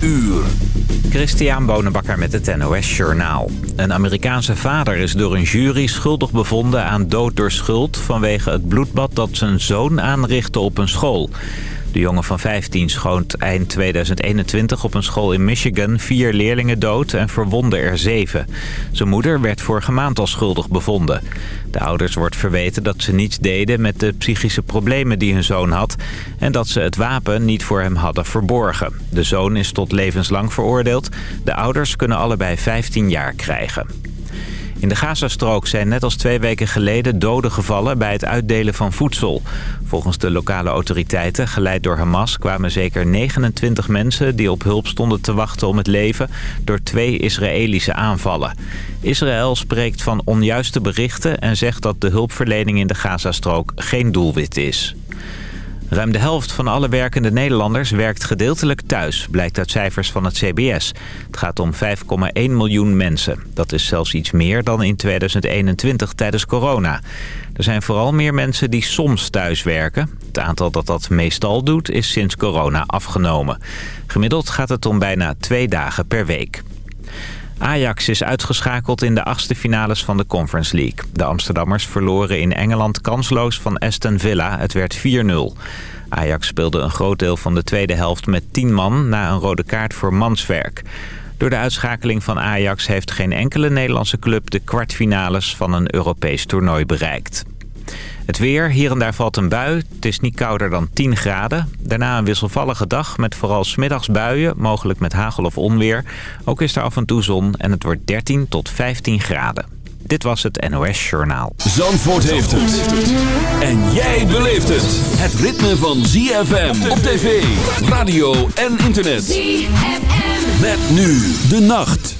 uur. Christian Bonenbakker met het NOS Journaal. Een Amerikaanse vader is door een jury schuldig bevonden aan dood door schuld... vanwege het bloedbad dat zijn zoon aanrichtte op een school. De jongen van 15 schoot eind 2021 op een school in Michigan vier leerlingen dood en verwonde er zeven. Zijn moeder werd vorige maand al schuldig bevonden. De ouders wordt verweten dat ze niets deden met de psychische problemen die hun zoon had... en dat ze het wapen niet voor hem hadden verborgen. De zoon is tot levenslang veroordeeld. De ouders kunnen allebei 15 jaar krijgen. In de Gazastrook zijn net als twee weken geleden doden gevallen bij het uitdelen van voedsel. Volgens de lokale autoriteiten, geleid door Hamas, kwamen zeker 29 mensen die op hulp stonden te wachten om het leven door twee Israëlische aanvallen. Israël spreekt van onjuiste berichten en zegt dat de hulpverlening in de Gazastrook geen doelwit is. Ruim de helft van alle werkende Nederlanders werkt gedeeltelijk thuis, blijkt uit cijfers van het CBS. Het gaat om 5,1 miljoen mensen. Dat is zelfs iets meer dan in 2021 tijdens corona. Er zijn vooral meer mensen die soms thuis werken. Het aantal dat dat meestal doet is sinds corona afgenomen. Gemiddeld gaat het om bijna twee dagen per week. Ajax is uitgeschakeld in de achtste finales van de Conference League. De Amsterdammers verloren in Engeland kansloos van Aston Villa. Het werd 4-0. Ajax speelde een groot deel van de tweede helft met 10 man... na een rode kaart voor manswerk. Door de uitschakeling van Ajax heeft geen enkele Nederlandse club... de kwartfinales van een Europees toernooi bereikt. Het weer, hier en daar valt een bui. Het is niet kouder dan 10 graden. Daarna een wisselvallige dag met vooral smiddags buien, mogelijk met hagel of onweer. Ook is er af en toe zon en het wordt 13 tot 15 graden. Dit was het NOS Journaal. Zandvoort heeft het. En jij beleeft het. Het ritme van ZFM op tv, radio en internet. ZFM. Met nu de nacht.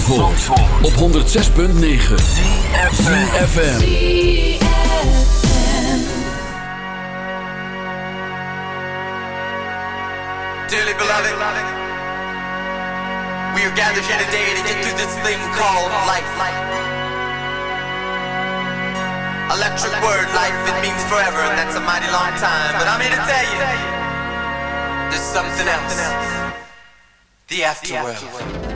Zandvoort, Zandvoort. op 106.9 CFFM Dearly beloved We are gathered here today to get through this thing called life. Electric word, life, it means forever And that's a mighty long time. But I'm here to tell you There's something else. The afterworld.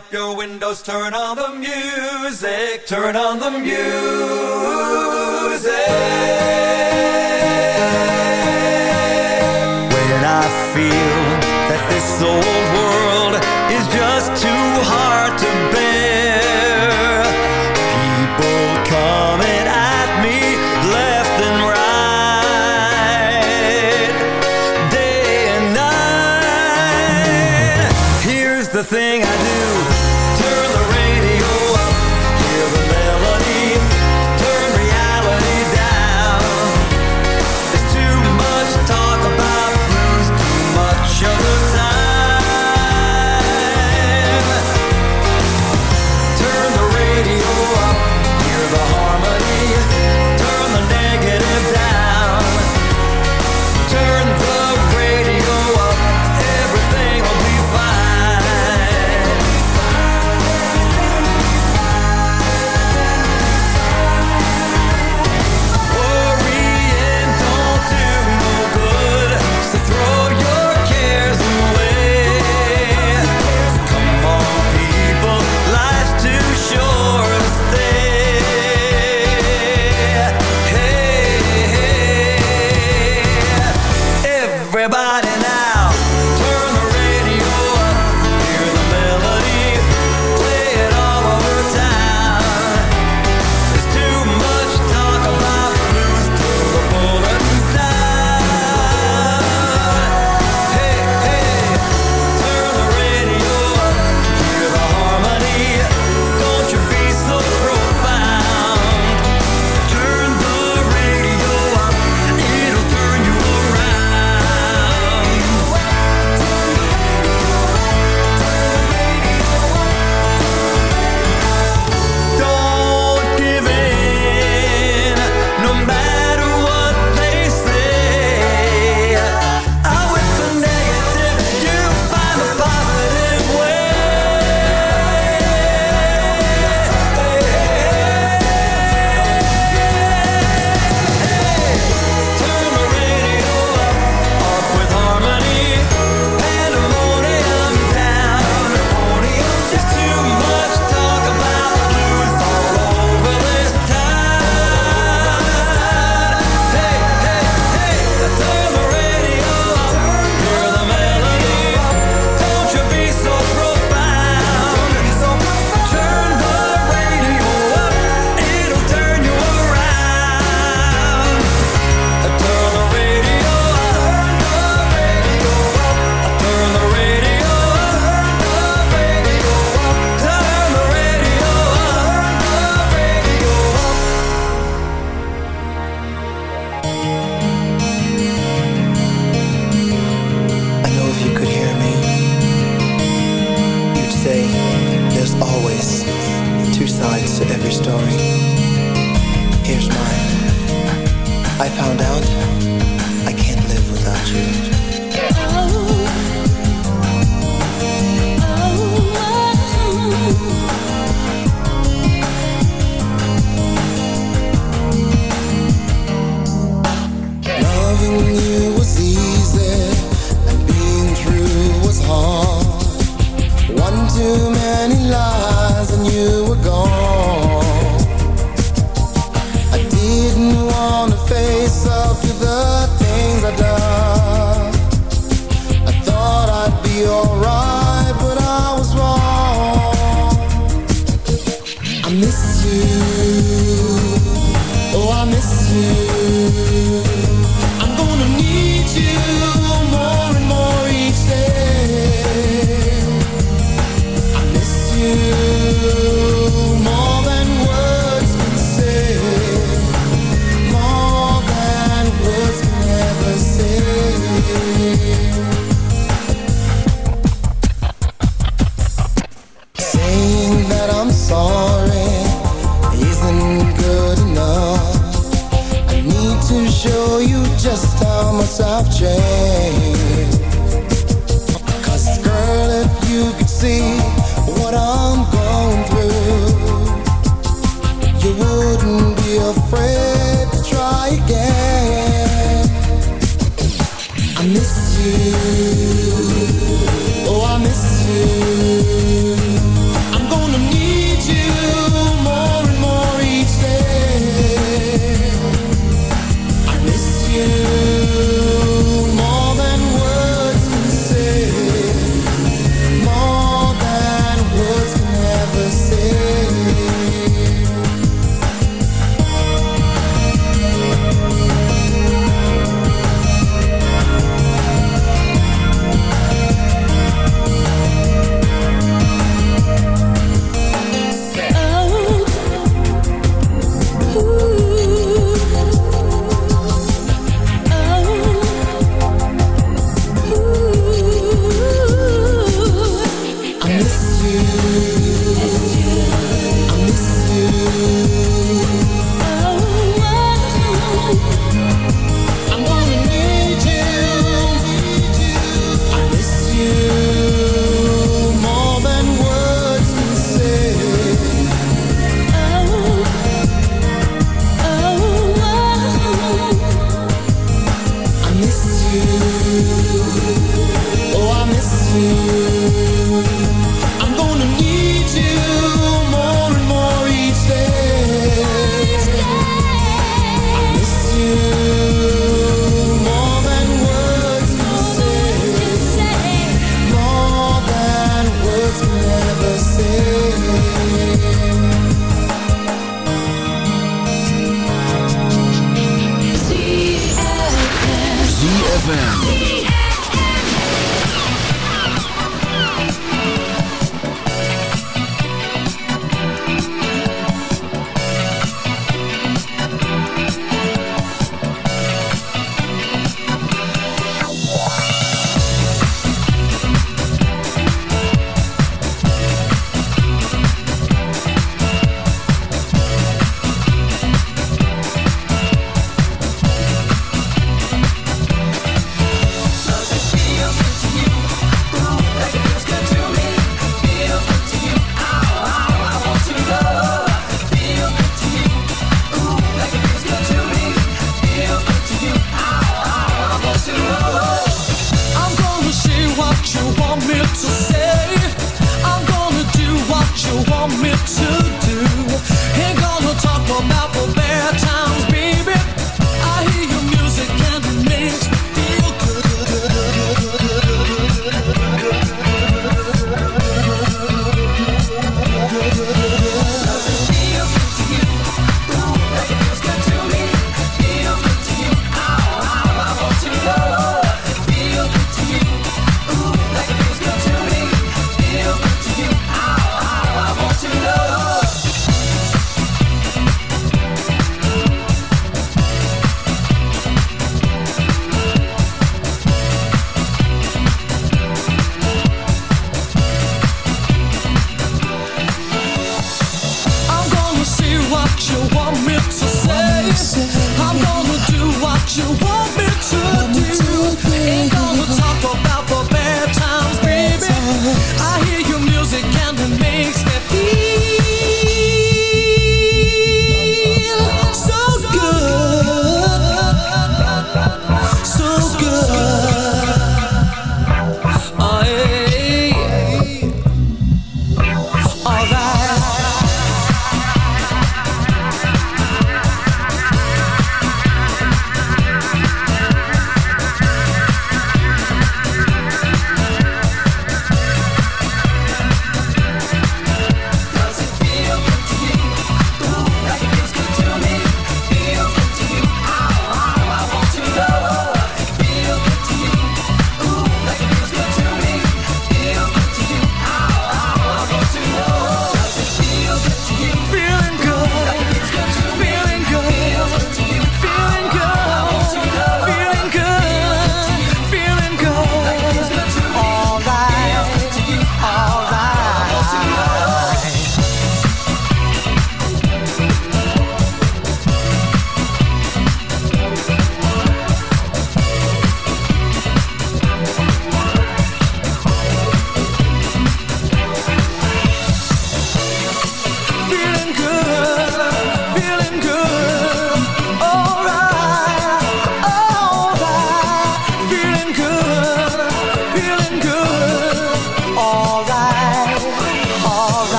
up your windows, turn on the music, turn on the music. When I feel that this old world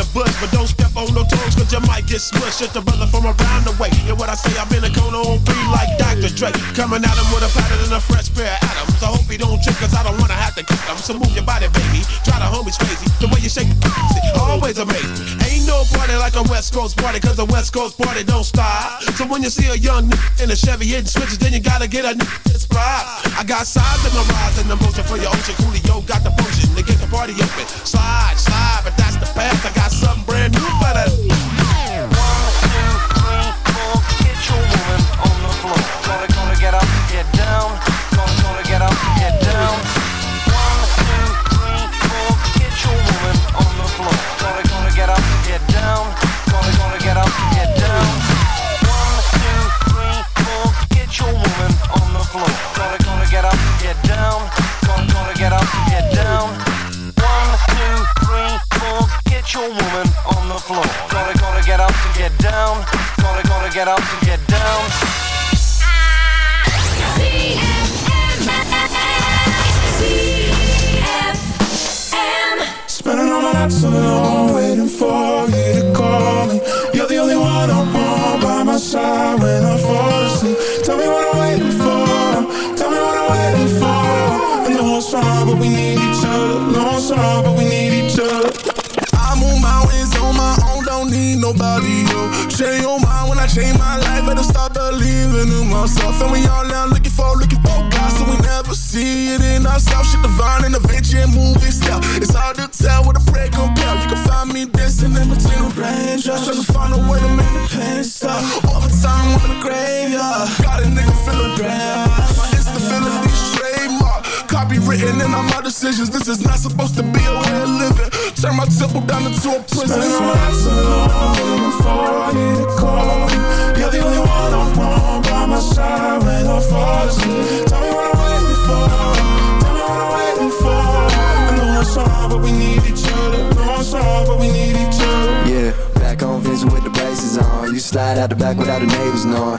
The bush, but don't step on no toes, cause you might get smushed. It's the brother from around the way. And what I say, I've been a cone on three like Dr. Dre. Coming at him with a pattern and a fresh pair of atoms. I hope he don't trip, cause I don't wanna have to kick him. So move your body, baby. Try the homies crazy. The way you shake it, always amazing. Ain't no party like a West Coast party, cause a West Coast party don't stop. So when you see a young nigga in a Chevy hitting switches, then you gotta get a nigga inspired. I got sides in my rise and the motion for your ocean. Coolio got the potion to get the party open. Slide, slide, but that's the path. I got something brand new for that. Your woman on the floor. Gonna, get up, get down, gotta gonna get up and get your woman on the floor Gotta gonna get up, get down. Gonna, get up, get down, Tonna gonna get up and get down. Spending all my nights alone, waiting for you to call me. You're the only one I want by my side when I fall asleep. Tell me what I'm waiting for. Tell me what I'm waiting for. And no one's wrong, but we need each other. No one's wrong, but we need each other. Mountains on my own, don't need nobody, yo. Change your mind when I change my life, better start believing in myself. And we all now looking for, looking for God, so we never see it in ourselves. Shit divine and adventure and movie style. It's hard to tell what a prayer compare. You can find me dancing in between the raindrops, trying to find a way to make the pain stop. Overtime on the graveyard, got a nigga feeling bad. My instability trademark, copywritten in all my decisions. This is not supposed to be a way of living. Turn my temple down into a prison. Spend my nights alone for you to call me. You're the only one I want by my side when I fall asleep. Tell me what I'm waiting for. Tell me what I'm waiting for. I know it's hard, but we need each other. No, it's hard, but we need each other. Yeah, back on Vincent with the braces on. You slide out the back without the neighbors knowing.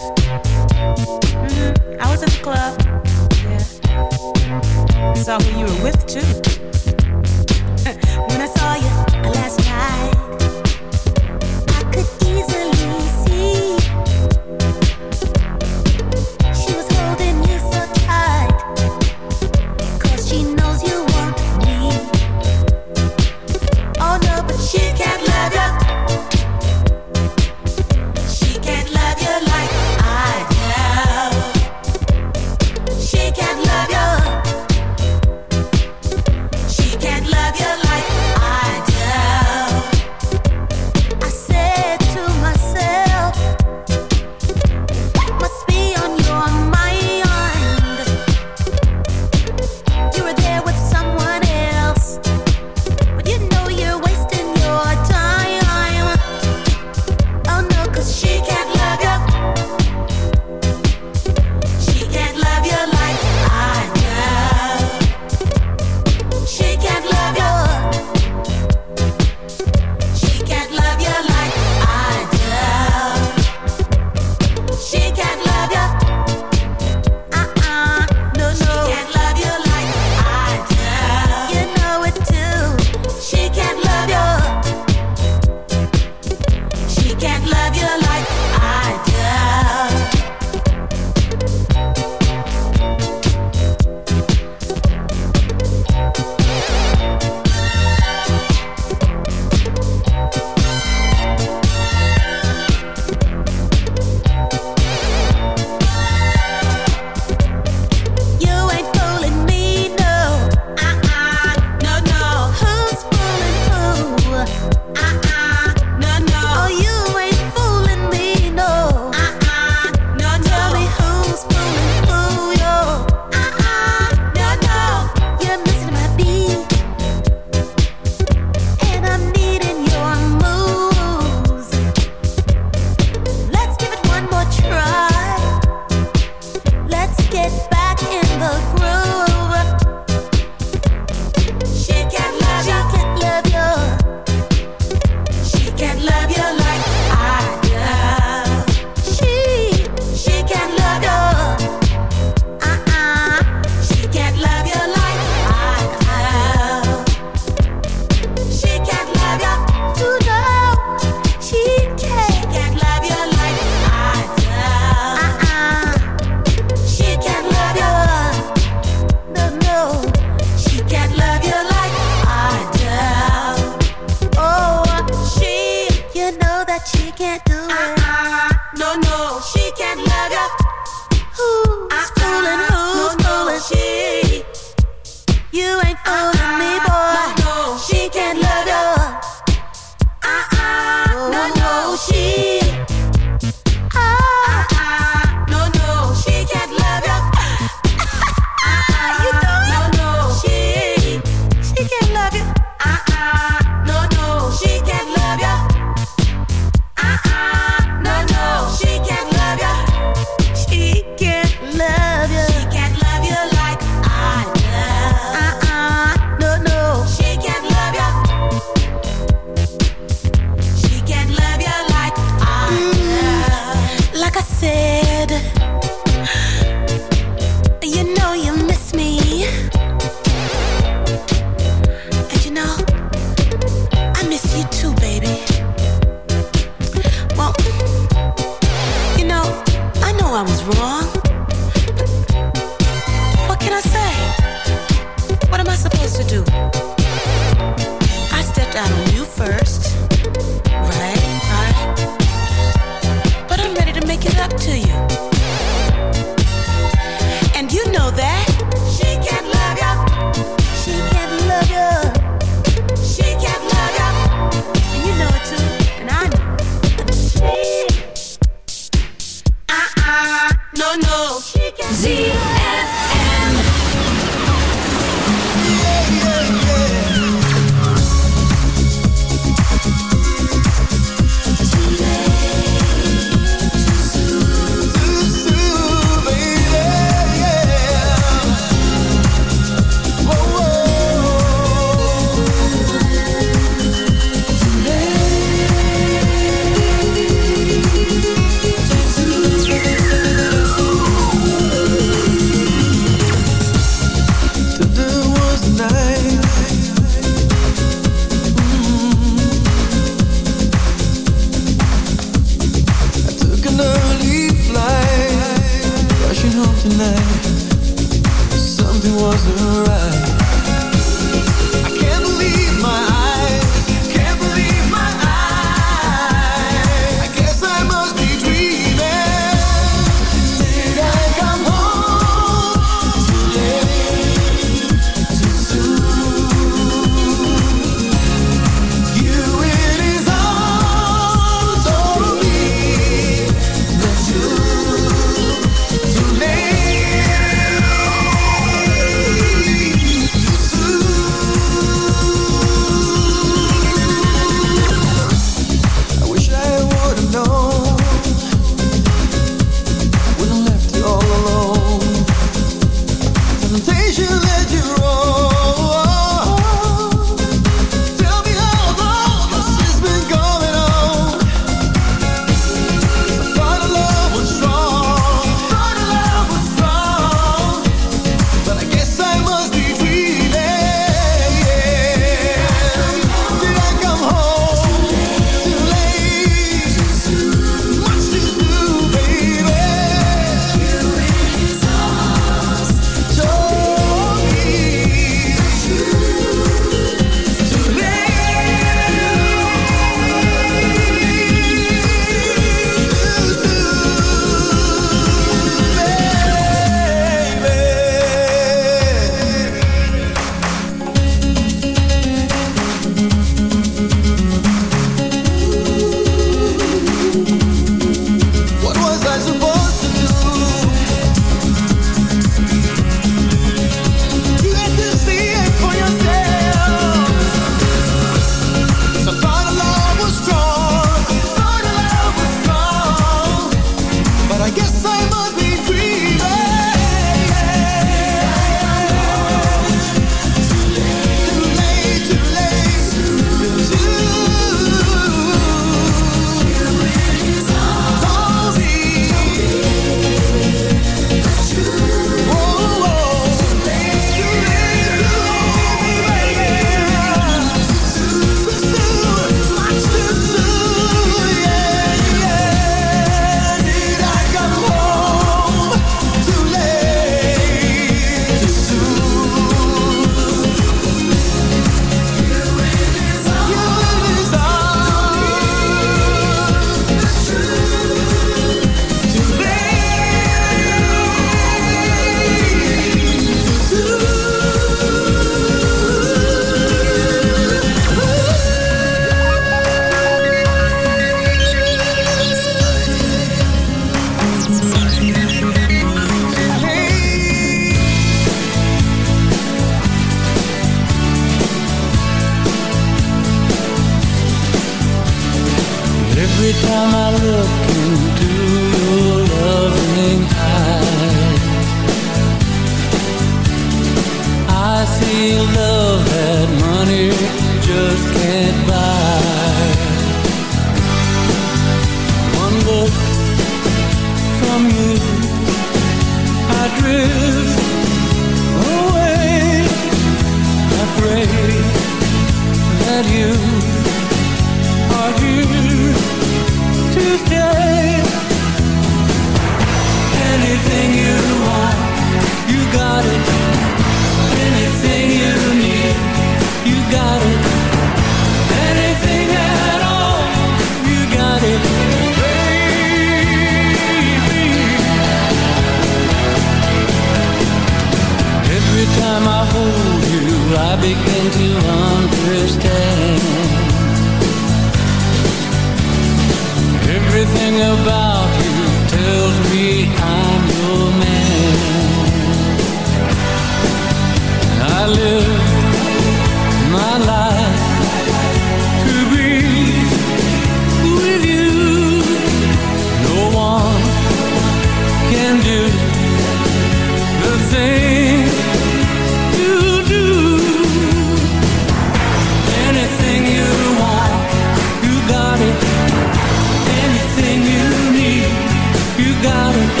gotta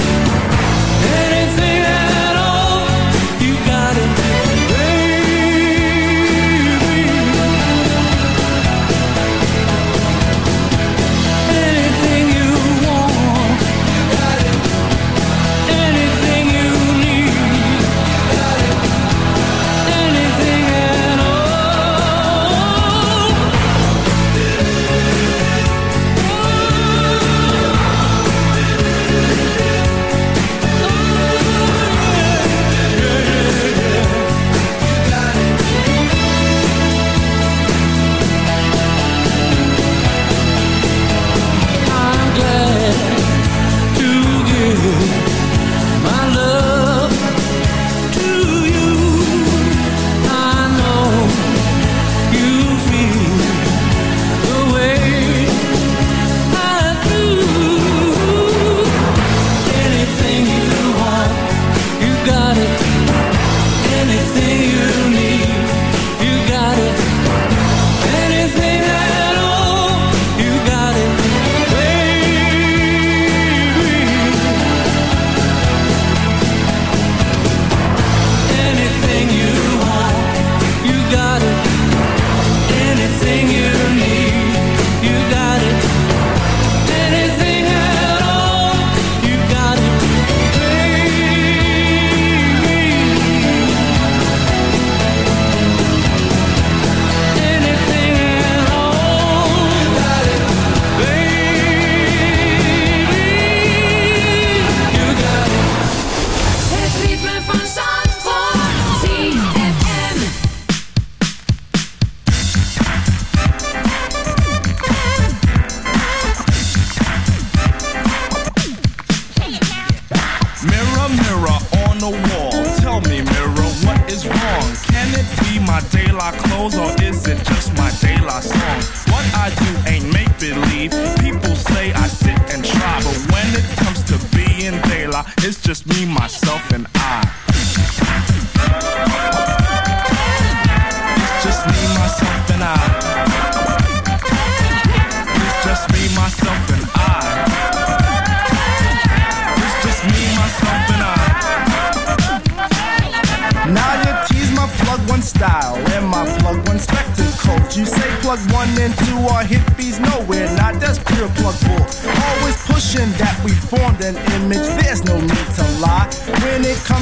just me, myself,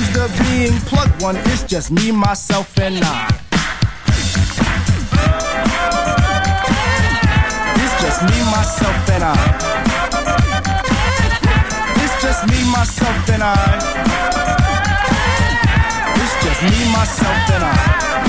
It to being plug one, it's just me, myself, and I. It's just me, myself, and I. It's just me, myself, and I. It's just me, myself, and I.